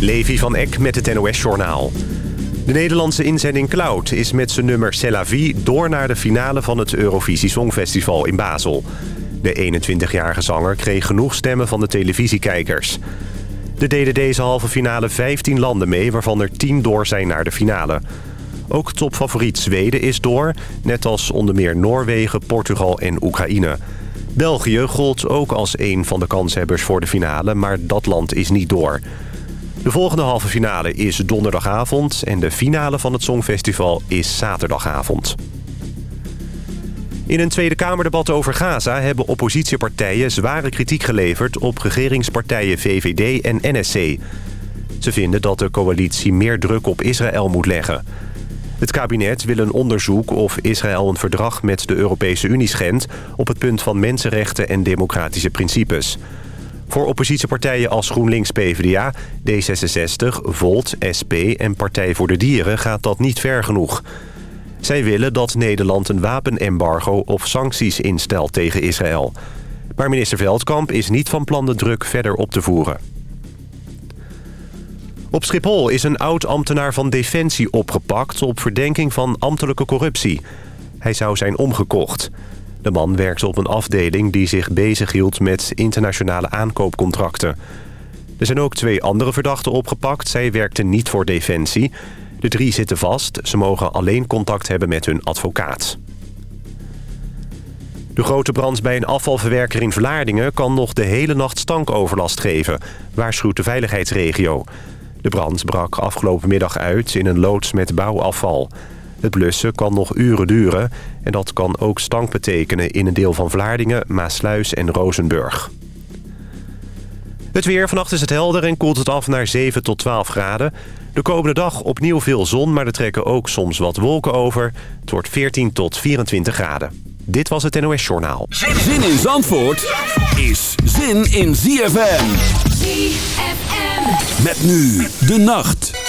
Levi van Eck met het NOS-journaal. De Nederlandse inzending Cloud is met zijn nummer C'est la Vie... door naar de finale van het Eurovisie Songfestival in Basel. De 21-jarige zanger kreeg genoeg stemmen van de televisiekijkers. Er deden deze halve finale 15 landen mee... waarvan er 10 door zijn naar de finale. Ook topfavoriet Zweden is door... net als onder meer Noorwegen, Portugal en Oekraïne... België gold ook als een van de kanshebbers voor de finale, maar dat land is niet door. De volgende halve finale is donderdagavond en de finale van het Songfestival is zaterdagavond. In een Tweede Kamerdebat over Gaza hebben oppositiepartijen zware kritiek geleverd op regeringspartijen VVD en NSC. Ze vinden dat de coalitie meer druk op Israël moet leggen. Het kabinet wil een onderzoek of Israël een verdrag met de Europese Unie schendt... op het punt van mensenrechten en democratische principes. Voor oppositiepartijen als GroenLinks PvdA, D66, Volt, SP en Partij voor de Dieren gaat dat niet ver genoeg. Zij willen dat Nederland een wapenembargo of sancties instelt tegen Israël. Maar minister Veldkamp is niet van plan de druk verder op te voeren. Op Schiphol is een oud-ambtenaar van Defensie opgepakt... op verdenking van ambtelijke corruptie. Hij zou zijn omgekocht. De man werkte op een afdeling die zich bezighield met internationale aankoopcontracten. Er zijn ook twee andere verdachten opgepakt. Zij werkten niet voor Defensie. De drie zitten vast. Ze mogen alleen contact hebben met hun advocaat. De grote brand bij een afvalverwerker in Vlaardingen... kan nog de hele nacht stankoverlast geven, waarschuwt de veiligheidsregio. De brand brak afgelopen middag uit in een loods met bouwafval. Het blussen kan nog uren duren en dat kan ook stank betekenen in een deel van Vlaardingen, Maasluis en Rozenburg. Het weer. Vannacht is het helder en koelt het af naar 7 tot 12 graden. De komende dag opnieuw veel zon, maar er trekken ook soms wat wolken over. Het wordt 14 tot 24 graden. Dit was het NOS Journaal. Zin in Zandvoort is zin in ZFM. ZFM. Met nu de nacht.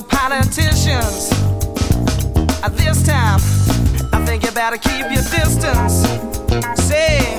politicians. At this time, I think you better keep your distance. Say,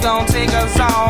gon' take us all.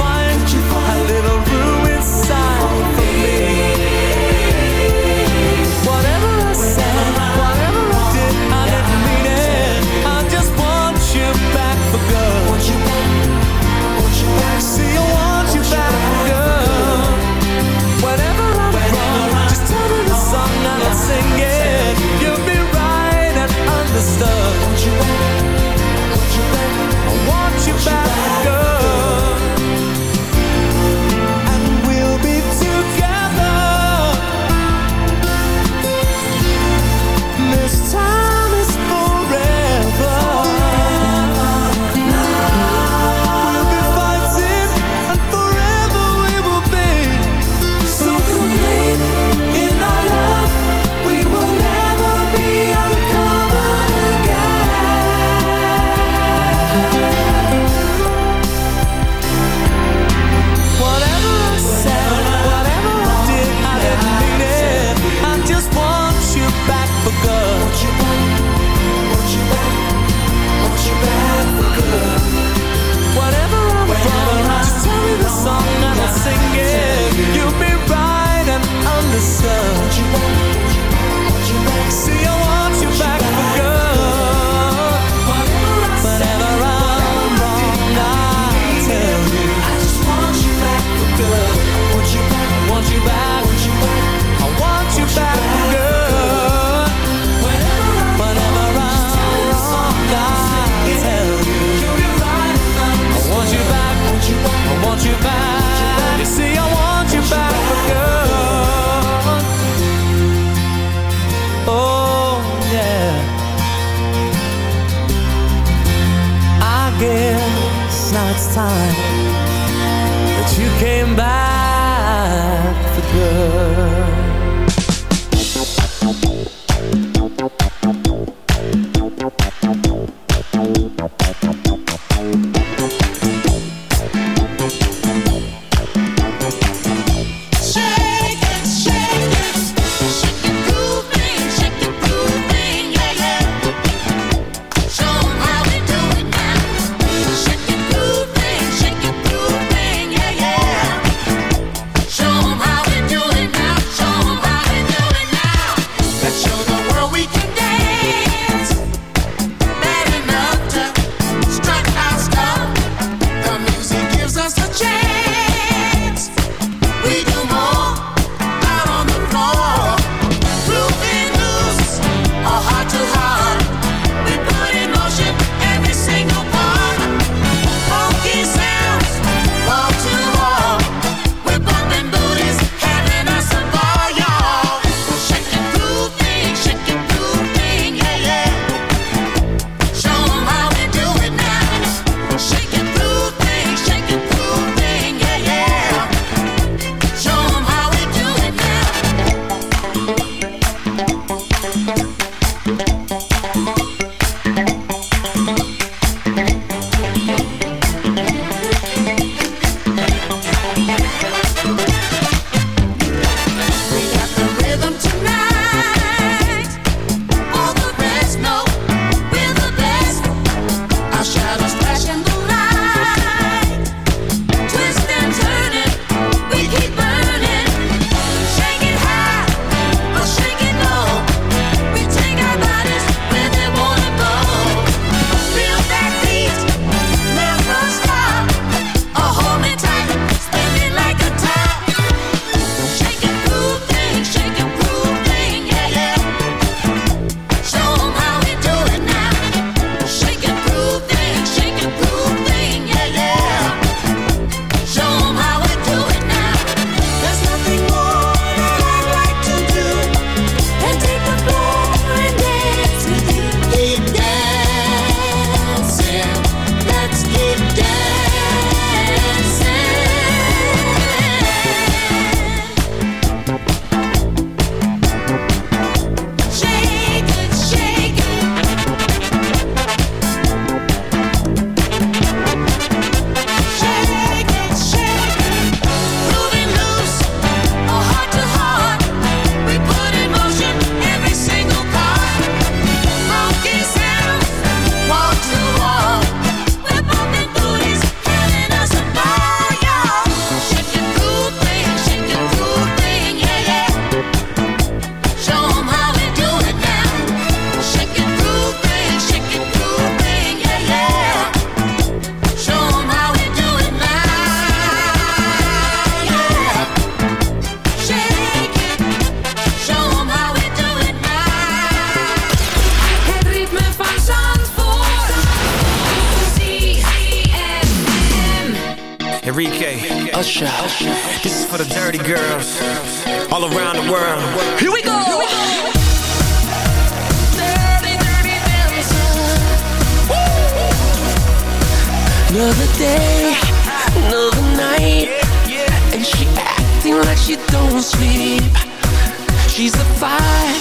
She's a five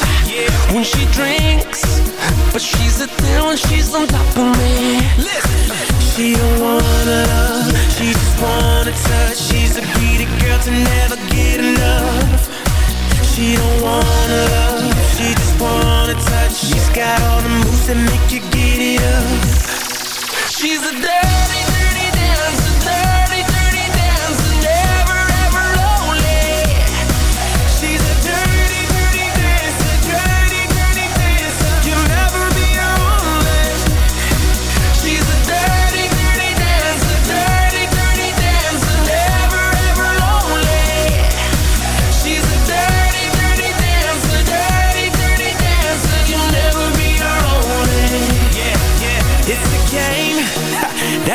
when she drinks, but she's a ten when she's on top of me. She don't wanna love, she just wanna touch. She's a greedy girl to never get enough. She don't wanna love, she just wanna touch. She's got all the moves that make you get it up. She's a dirty, dirty dancer. Dirty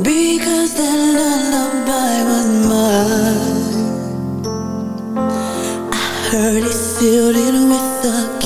Because the lullaby was mine. I heard it sealed in with the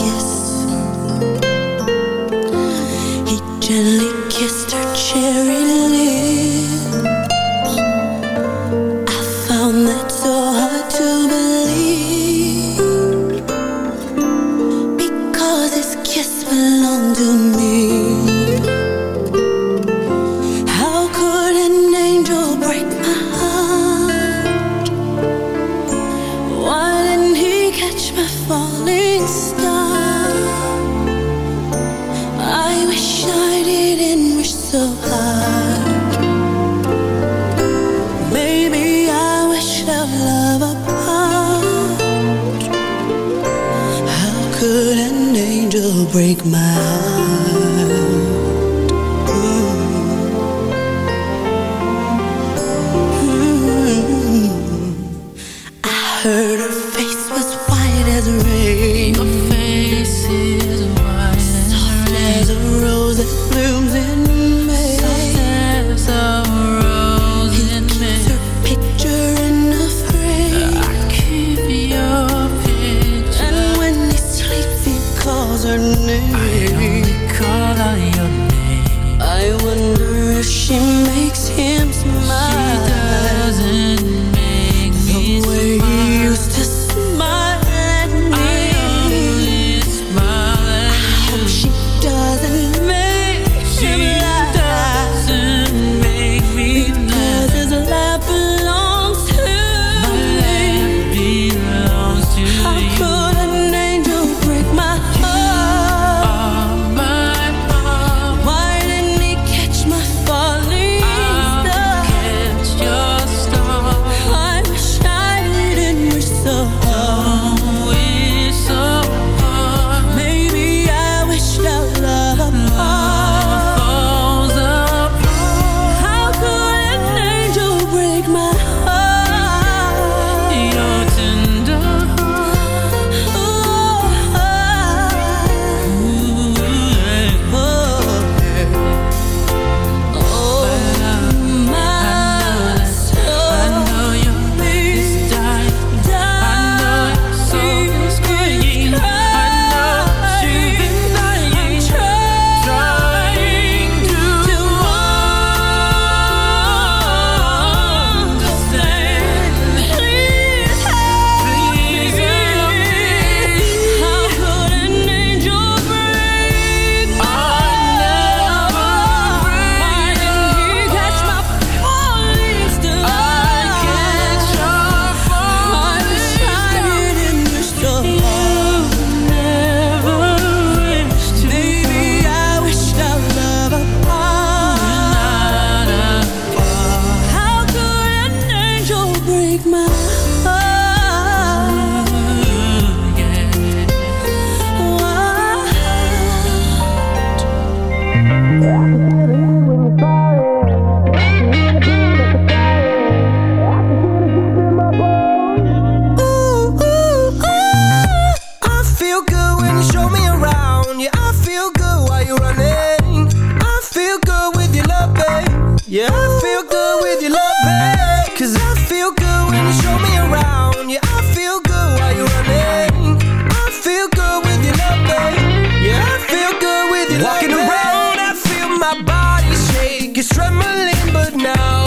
Yeah, I feel good with your loving Cause I feel good when you show me around. Yeah, I feel good while you're running. I feel good with your loving Yeah, I feel good with your Walking loving around, I feel my body shake. It's trembling, but now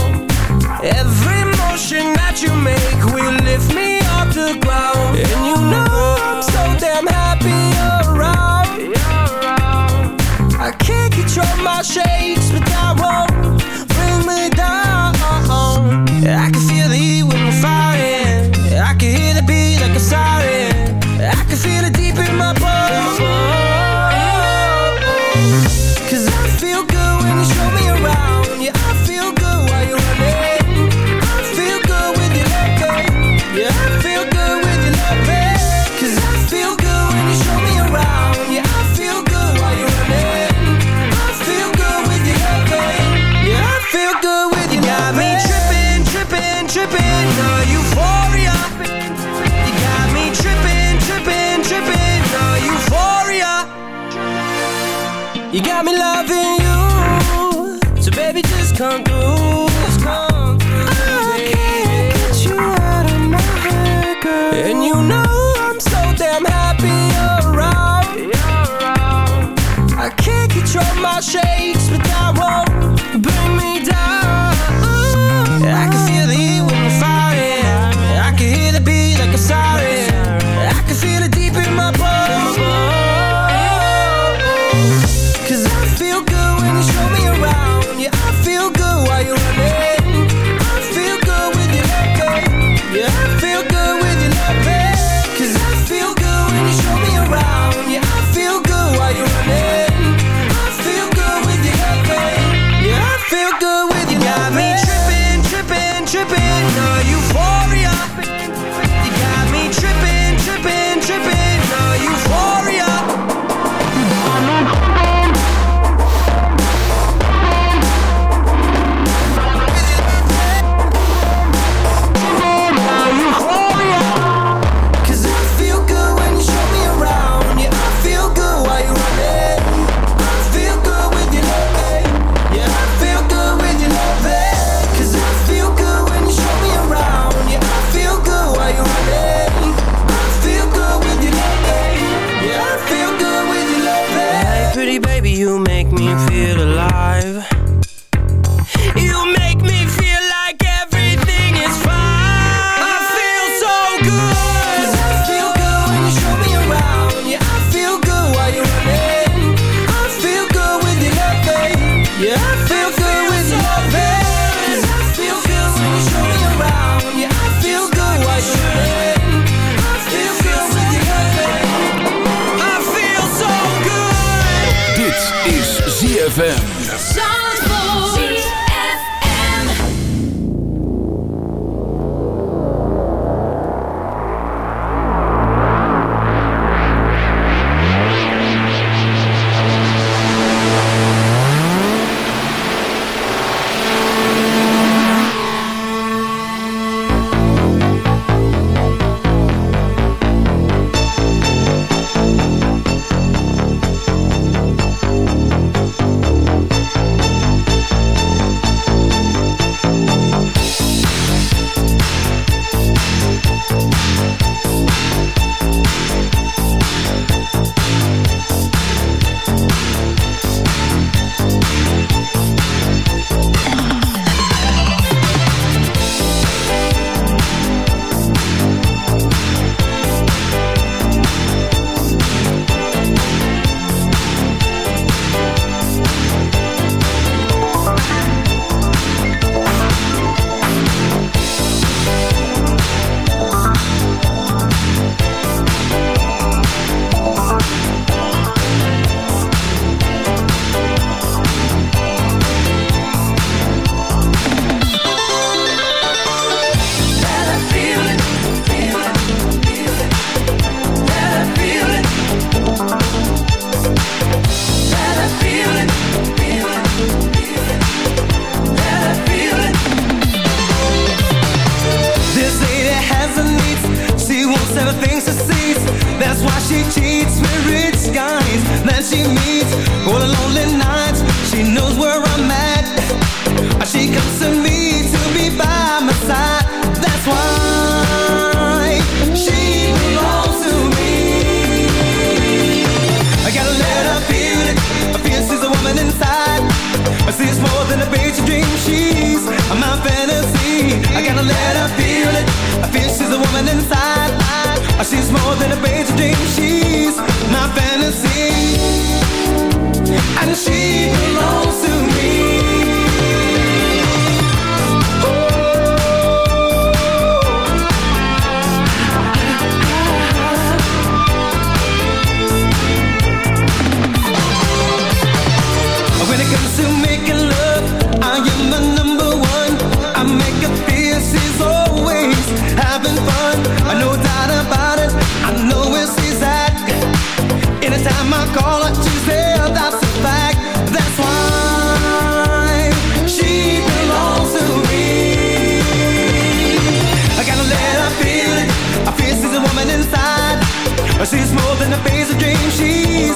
Every motion that you make will lift me off the ground. And you know I'm so damn happy around. I can't control my shades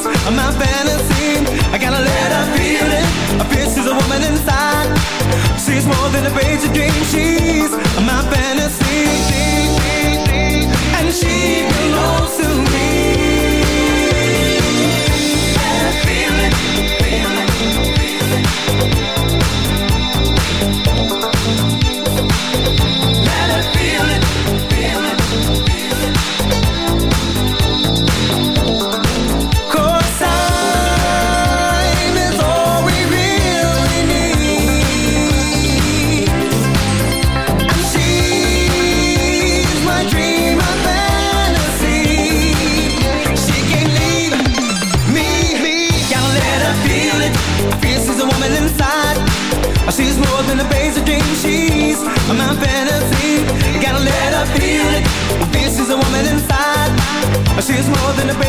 dreams of my fantasy. I gotta let her feel it. A feel she's a woman inside. She's more than a page of dreams. She's my fantasy. fantasies. Gotta let her feel it. This is a woman inside. She's more than a baby.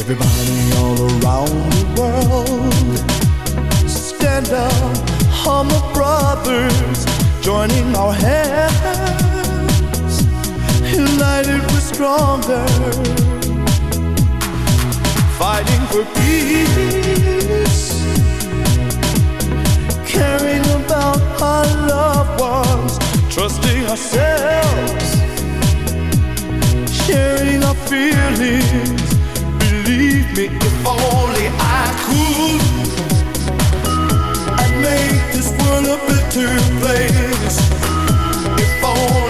Everybody all around the world. Stand up, humble brothers Joining our hands. United we're stronger. Fighting for peace. Caring about our loved ones Trusting ourselves. Sharing our feelings if only I could. Make this world a better place if only.